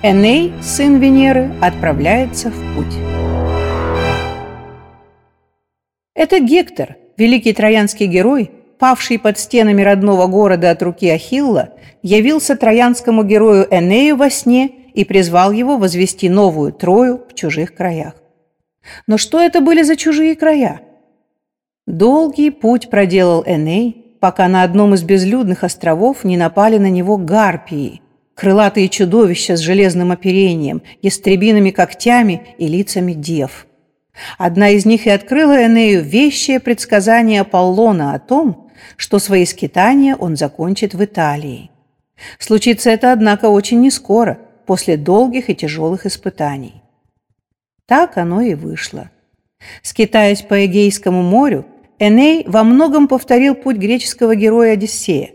Эней, сын Венеры, отправляется в путь. Это Гектор, великий троянский герой, павший под стенами родного города от руки Ахилла, явился троянскому герою Энею во сне и призвал его возвести новую Трою в чужих краях. Но что это были за чужие края? Долгий путь проделал Эней, пока на одном из безлюдных островов не напали на него гарпии – крылатые чудовища с железным оперением, ястребиными когтями и лицами дев. Одна из них и открыла Энею вещее предсказание Аполлона о том, что свои скитания он закончит в Италии. Случится это, однако, очень нескоро, после долгих и тяжелых испытаний. Так оно и вышло. Скитаясь по Эгейскому морю, Эней во многом повторил путь греческого героя Одиссея.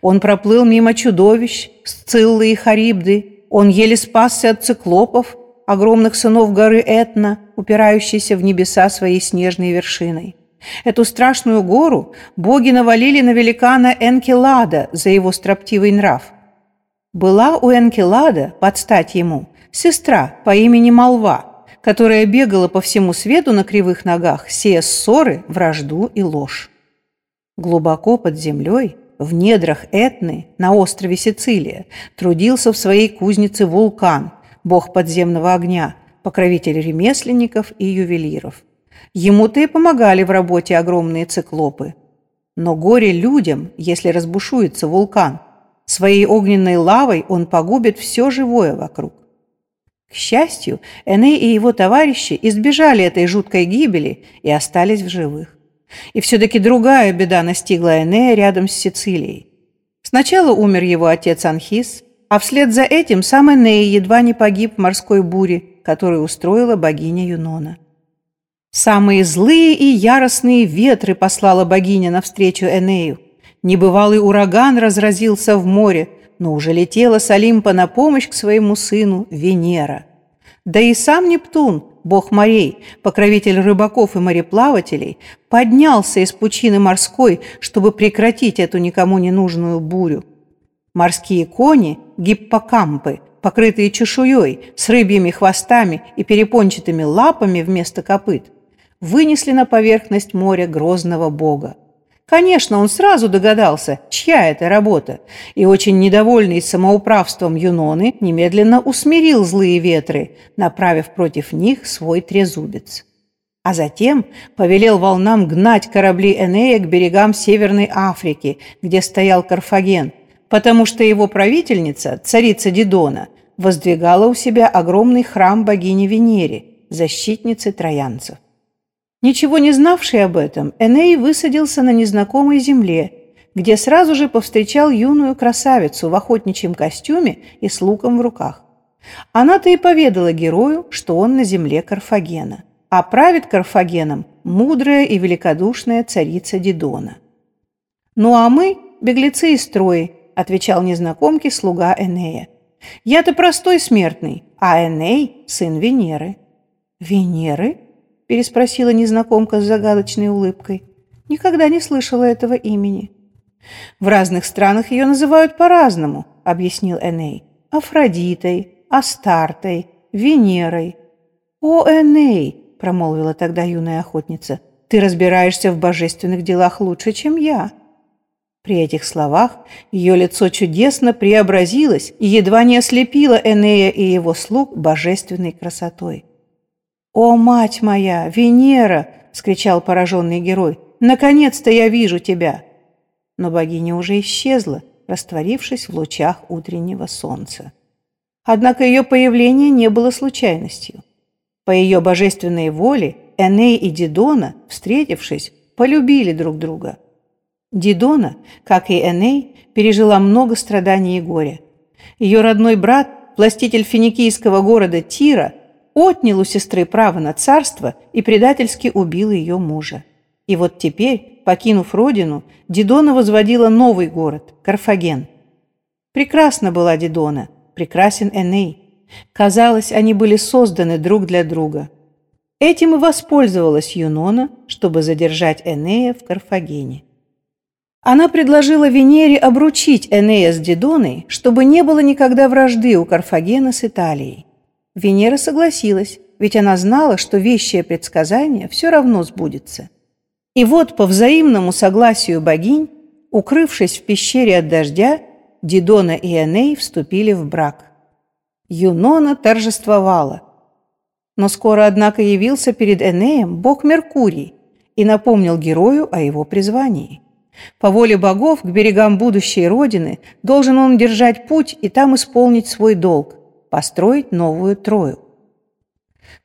Он проплыл мимо чудовищ, Сциллы и Харибды. Он еле спасся от циклопов, огромных сынов горы Этна, упирающейся в небеса своей снежной вершиной. Эту страшную гору боги навалили на великана Энкелада за его строптивый нрав. Была у Энкелада, под стать ему, сестра по имени Молва, которая бегала по всему свету на кривых ногах, сея ссоры, вражду и ложь. Глубоко под землей в недрах Этны на острове Сицилия трудился в своей кузнице вулкан, бог подземного огня, покровитель ремесленников и ювелиров. Ему-то и помогали в работе огромные циклопы. Но горе людям, если разбушуется вулкан. Своей огненной лавой он погубит все живое вокруг. К счастью, Эней и его товарищи избежали этой жуткой гибели и остались в живых. И все-таки другая беда настигла Энея рядом с Сицилией. Сначала умер его отец Анхис, а вслед за этим сам Эней едва не погиб в морской буре, которую устроила богиня Юнона. Самые злые и яростные ветры послала богиня навстречу Энею. Небывалый ураган разразился в море, но уже летела с Олимпа на помощь к своему сыну Венера. Да и сам Нептун, бог морей, покровитель рыбаков и мореплавателей, поднялся из пучины морской, чтобы прекратить эту никому не нужную бурю. Морские кони, гиппокампы, покрытые чешуей, с рыбьими хвостами и перепончатыми лапами вместо копыт, вынесли на поверхность моря грозного бога. Конечно, он сразу догадался, чья это работа, и очень недовольный самоуправством Юноны немедленно усмирил злые ветры, направив против них свой трезубец. А затем повелел волнам гнать корабли Энея к берегам Северной Африки, где стоял Карфаген, потому что его правительница, царица Дидона, воздвигала у себя огромный храм богини Венере, защитницы троянцев. Ничего не знавший об этом, Эней высадился на незнакомой земле, где сразу же повстречал юную красавицу в охотничьем костюме и с луком в руках. Она-то и поведала герою, что он на земле Карфагена, а правит Карфагеном мудрая и великодушная царица Дидона. «Ну а мы – беглецы из Трои», – отвечал незнакомке слуга Энея. «Я-то простой смертный, а Эней – сын Венеры». «Венеры?» Переспросила незнакомка с загадочной улыбкой. Никогда не слышала этого имени. В разных странах ее называют по-разному, объяснил Эней. Афродитой, Астартой, Венерой. О, Эней, промолвила тогда юная охотница, ты разбираешься в божественных делах лучше, чем я. При этих словах ее лицо чудесно преобразилось и едва не ослепило Энея и его слуг божественной красотой. «О, мать моя, Венера!» — скричал пораженный герой. «Наконец-то я вижу тебя!» Но богиня уже исчезла, растворившись в лучах утреннего солнца. Однако ее появление не было случайностью. По ее божественной воле Эней и Дидона, встретившись, полюбили друг друга. Дидона, как и Эней, пережила много страданий и горя. Ее родной брат, властитель финикийского города Тира, отнял у сестры право на царство и предательски убил ее мужа. И вот теперь, покинув родину, Дидона возводила новый город – Карфаген. Прекрасна была Дидона, прекрасен Эней. Казалось, они были созданы друг для друга. Этим и воспользовалась Юнона, чтобы задержать Энея в Карфагене. Она предложила Венере обручить Энея с Дидоной, чтобы не было никогда вражды у Карфагена с Италией. Венера согласилась, ведь она знала, что вещее предсказание все равно сбудется. И вот по взаимному согласию богинь, укрывшись в пещере от дождя, Дидона и Эней вступили в брак. Юнона торжествовала. Но скоро, однако, явился перед Энеем бог Меркурий и напомнил герою о его призвании. По воле богов к берегам будущей родины должен он держать путь и там исполнить свой долг – построить новую Трою.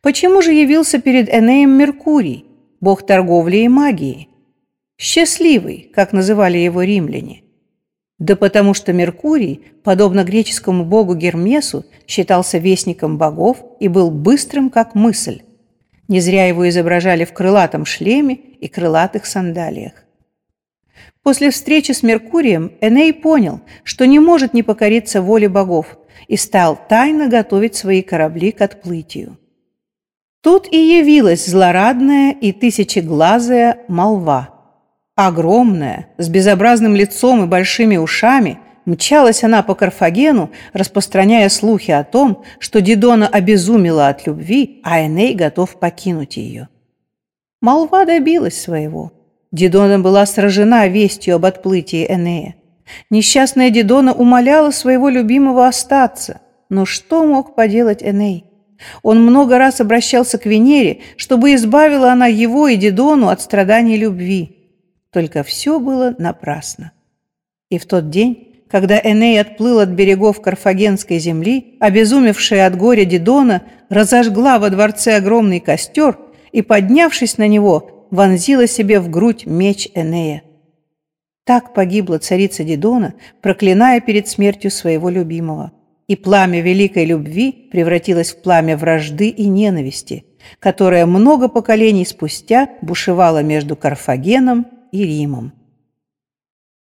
Почему же явился перед Энеем Меркурий, бог торговли и магии? Счастливый, как называли его римляне. Да потому что Меркурий, подобно греческому богу Гермесу, считался вестником богов и был быстрым, как мысль. Не зря его изображали в крылатом шлеме и крылатых сандалиях. После встречи с Меркурием Эней понял, что не может не покориться воле богов и стал тайно готовить свои корабли к отплытию. Тут и явилась злорадная и тысячеглазая молва. Огромная, с безобразным лицом и большими ушами, мчалась она по Карфагену, распространяя слухи о том, что Дидона обезумела от любви, а Эней готов покинуть ее. Молва добилась своего. Дидона была сражена вестью об отплытии Энея. Несчастная Дидона умоляла своего любимого остаться. Но что мог поделать Эней? Он много раз обращался к Венере, чтобы избавила она его и Дидону от страданий любви. Только все было напрасно. И в тот день, когда Эней отплыл от берегов Карфагенской земли, обезумевшая от горя Дидона разожгла во дворце огромный костер и, поднявшись на него, вонзила себе в грудь меч Энея. Так погибла царица Дидона, проклиная перед смертью своего любимого и пламя великой любви превратилось в пламя вражды и ненависти, которое много поколений спустя бушевало между Карфагеном и Римом.